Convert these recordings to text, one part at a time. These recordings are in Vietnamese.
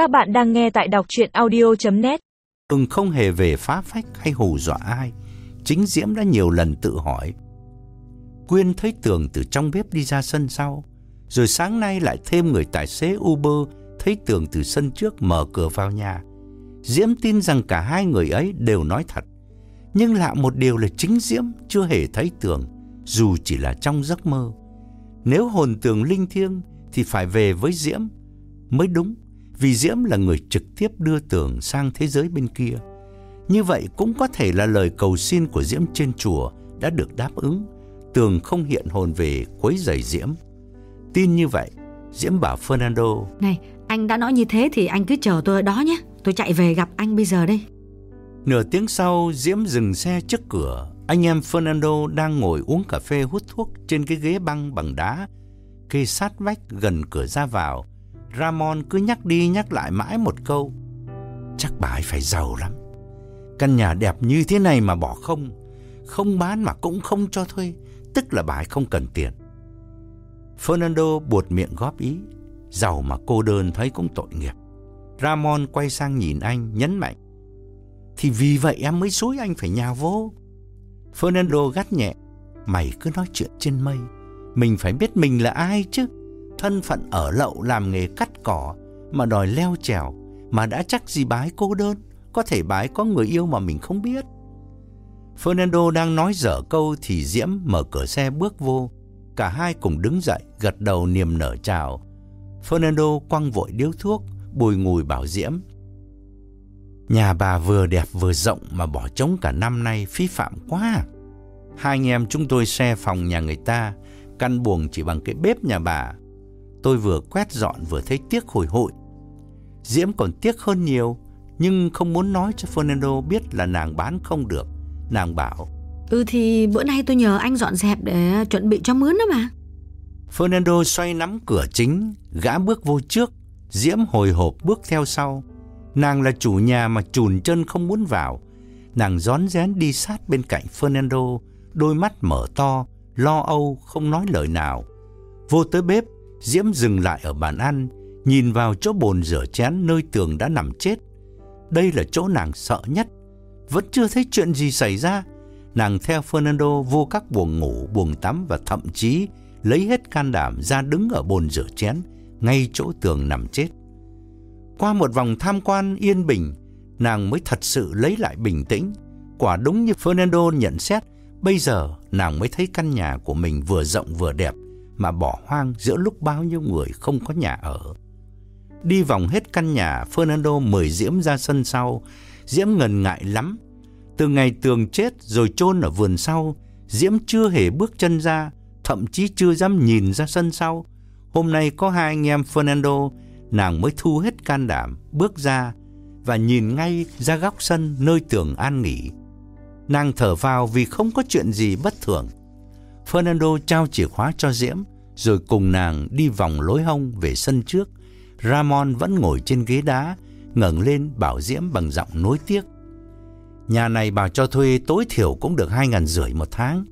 Các bạn đang nghe tại đọc chuyện audio.net từng không hề về phá phách hay hù dọa ai. Chính Diễm đã nhiều lần tự hỏi. Quyên thấy Tường từ trong bếp đi ra sân sau. Rồi sáng nay lại thêm người tài xế Uber thấy Tường từ sân trước mở cửa vào nhà. Diễm tin rằng cả hai người ấy đều nói thật. Nhưng lạ một điều là chính Diễm chưa hề thấy Tường, dù chỉ là trong giấc mơ. Nếu hồn Tường linh thiêng thì phải về với Diễm mới đúng, vì Diễm là người trực tiếp đưa Tường sang thế giới bên kia. Như vậy cũng có thể là lời cầu xin của Diễm trên chùa đã được đáp ứng. Tường không hiện hồn về quấy rầy Diễm. Tin như vậy, Diễm bảo Fernando Này, anh đã nói như thế thì anh cứ chờ tôi ở đó nhé. Tôi chạy về gặp anh bây giờ đây. Nửa tiếng sau, Diễm dừng xe trước cửa. Anh em Fernando đang ngồi uống cà phê hút thuốc trên cái ghế băng bằng đá, kê sát vách gần cửa ra vào. Ramon cứ nhắc đi nhắc lại mãi một câu. Chắc bà ấy phải giàu lắm. Căn nhà đẹp như thế này mà bỏ không, không bán mà cũng không cho thuê, tức là bà ấy không cần tiền. Fernando buột miệng góp ý, giàu mà cô đơn thấy cũng tội nghiệp. Ramon quay sang nhìn anh, nhấn mạnh. Thì vì vậy em mới xúi anh phải nhà vô. Fernando gắt nhẹ, mày cứ nói chuyện trên mây. Mình phải biết mình là ai chứ. Thân phận ở lậu làm nghề cắt cỏ mà đòi leo trèo. Mà đã chắc gì bái cô đơn. Có thể bái có người yêu mà mình không biết. Fernando đang nói dở câu thì Diễm mở cửa xe bước vô. Cả hai cùng đứng dậy, gật đầu niềm nở chào. Fernando quăng vội điếu thuốc, bùi ngùi bảo Diễm. Nhà bà vừa đẹp vừa rộng mà bỏ trống cả năm nay phí phạm quá. Hai anh em chúng tôi xe phòng nhà người ta, căn buồng chỉ bằng cái bếp nhà bà. Tôi vừa quét dọn vừa thấy tiếc hồi hội. Diễm còn tiếc hơn nhiều, nhưng không muốn nói cho Fernando biết là nàng bán không được. Nàng bảo, Ừ thì bữa nay tôi nhờ anh dọn dẹp để chuẩn bị cho mướn đó mà. Fernando xoay nắm cửa chính, gã bước vô trước, Diễm hồi hộp bước theo sau. Nàng là chủ nhà mà chùn chân không muốn vào. Nàng rón rén đi sát bên cạnh Fernando, đôi mắt mở to, lo âu, không nói lời nào. Vô tới bếp, Diễm dừng lại ở bàn ăn, nhìn vào chỗ bồn rửa chén nơi tường đã nằm chết. Đây là chỗ nàng sợ nhất. Vẫn chưa thấy chuyện gì xảy ra. Nàng theo Fernando vô các buồng ngủ, buồng tắm và thậm chí lấy hết can đảm ra đứng ở bồn rửa chén, ngay chỗ tường nằm chết. Qua một vòng tham quan yên bình, nàng mới thật sự lấy lại bình tĩnh. Quả đúng như Fernando nhận xét, bây giờ nàng mới thấy căn nhà của mình vừa rộng vừa đẹp mà bỏ hoang giữa lúc bao nhiêu người không có nhà ở. Đi vòng hết căn nhà, Fernando mời Diễm ra sân sau. Diễm ngần ngại lắm. Từ ngày tường chết rồi chôn ở vườn sau, Diễm chưa hề bước chân ra, thậm chí chưa dám nhìn ra sân sau. Hôm nay có hai anh em Fernando, nàng mới thu hết can đảm, bước ra và nhìn ngay ra góc sân nơi tường an nghỉ. Nàng thở vào vì không có chuyện gì bất thường. Fernando trao chìa khóa cho Diễm, rồi cùng nàng đi vòng lối hông về sân trước. Ramon vẫn ngồi trên ghế đá, ngẩng lên bảo Diễm bằng giọng nối tiếc. Nhà này bảo cho thuê tối thiểu cũng được hai ngàn rưỡi một tháng.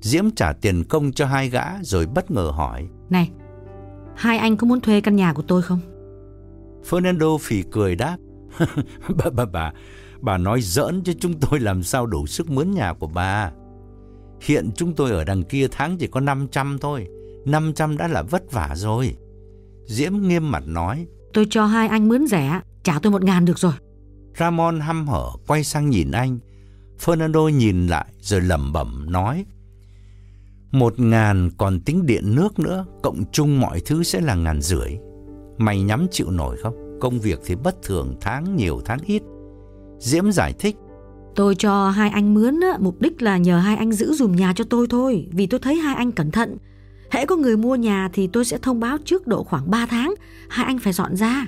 Diễm trả tiền công cho hai gã rồi bất ngờ hỏi. Này, hai anh có muốn thuê căn nhà của tôi không? Fernando phì cười đáp. bà, bà, bà, bà nói giỡn chứ chúng tôi làm sao đủ sức mướn nhà của bà. Hiện chúng tôi ở đằng kia tháng chỉ có 500 thôi. 500 đã là vất vả rồi. Diễm nghiêm mặt nói. Tôi cho hai anh mướn rẻ, trả tôi một ngàn được rồi. Ramon hăm hở quay sang nhìn anh. Fernando nhìn lại rồi lẩm bẩm nói. Một ngàn còn tính điện nước nữa, cộng chung mọi thứ sẽ là ngàn rưỡi. Mày nhắm chịu nổi không? Công việc thì bất thường, tháng nhiều tháng ít. Diễm giải thích. Tôi cho hai anh mướn á, mục đích là nhờ hai anh giữ dùm nhà cho tôi thôi, vì tôi thấy hai anh cẩn thận. Hễ có người mua nhà thì tôi sẽ thông báo trước độ khoảng 3 tháng, hai anh phải dọn ra.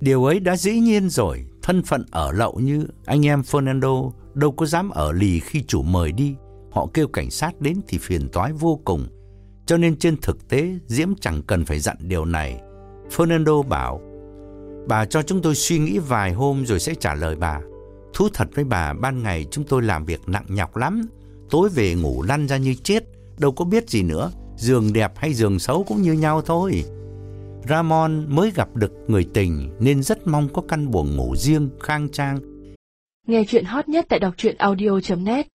Điều ấy đã dĩ nhiên rồi, thân phận ở lậu như anh em Fernando đâu có dám ở lì khi chủ mời đi. Họ kêu cảnh sát đến thì phiền toái vô cùng. Cho nên trên thực tế, Diễm chẳng cần phải dặn điều này. Fernando bảo, bà cho chúng tôi suy nghĩ vài hôm rồi sẽ trả lời bà. Thú thật với bà, ban ngày chúng tôi làm việc nặng nhọc lắm. Tối về ngủ lăn ra như chết, đâu có biết gì nữa. Giường đẹp hay giường xấu cũng như nhau thôi. Ramon mới gặp được người tình nên rất mong có căn buồng ngủ riêng khang trang. Nghe chuyện hot nhất tại đọc truyện audio.net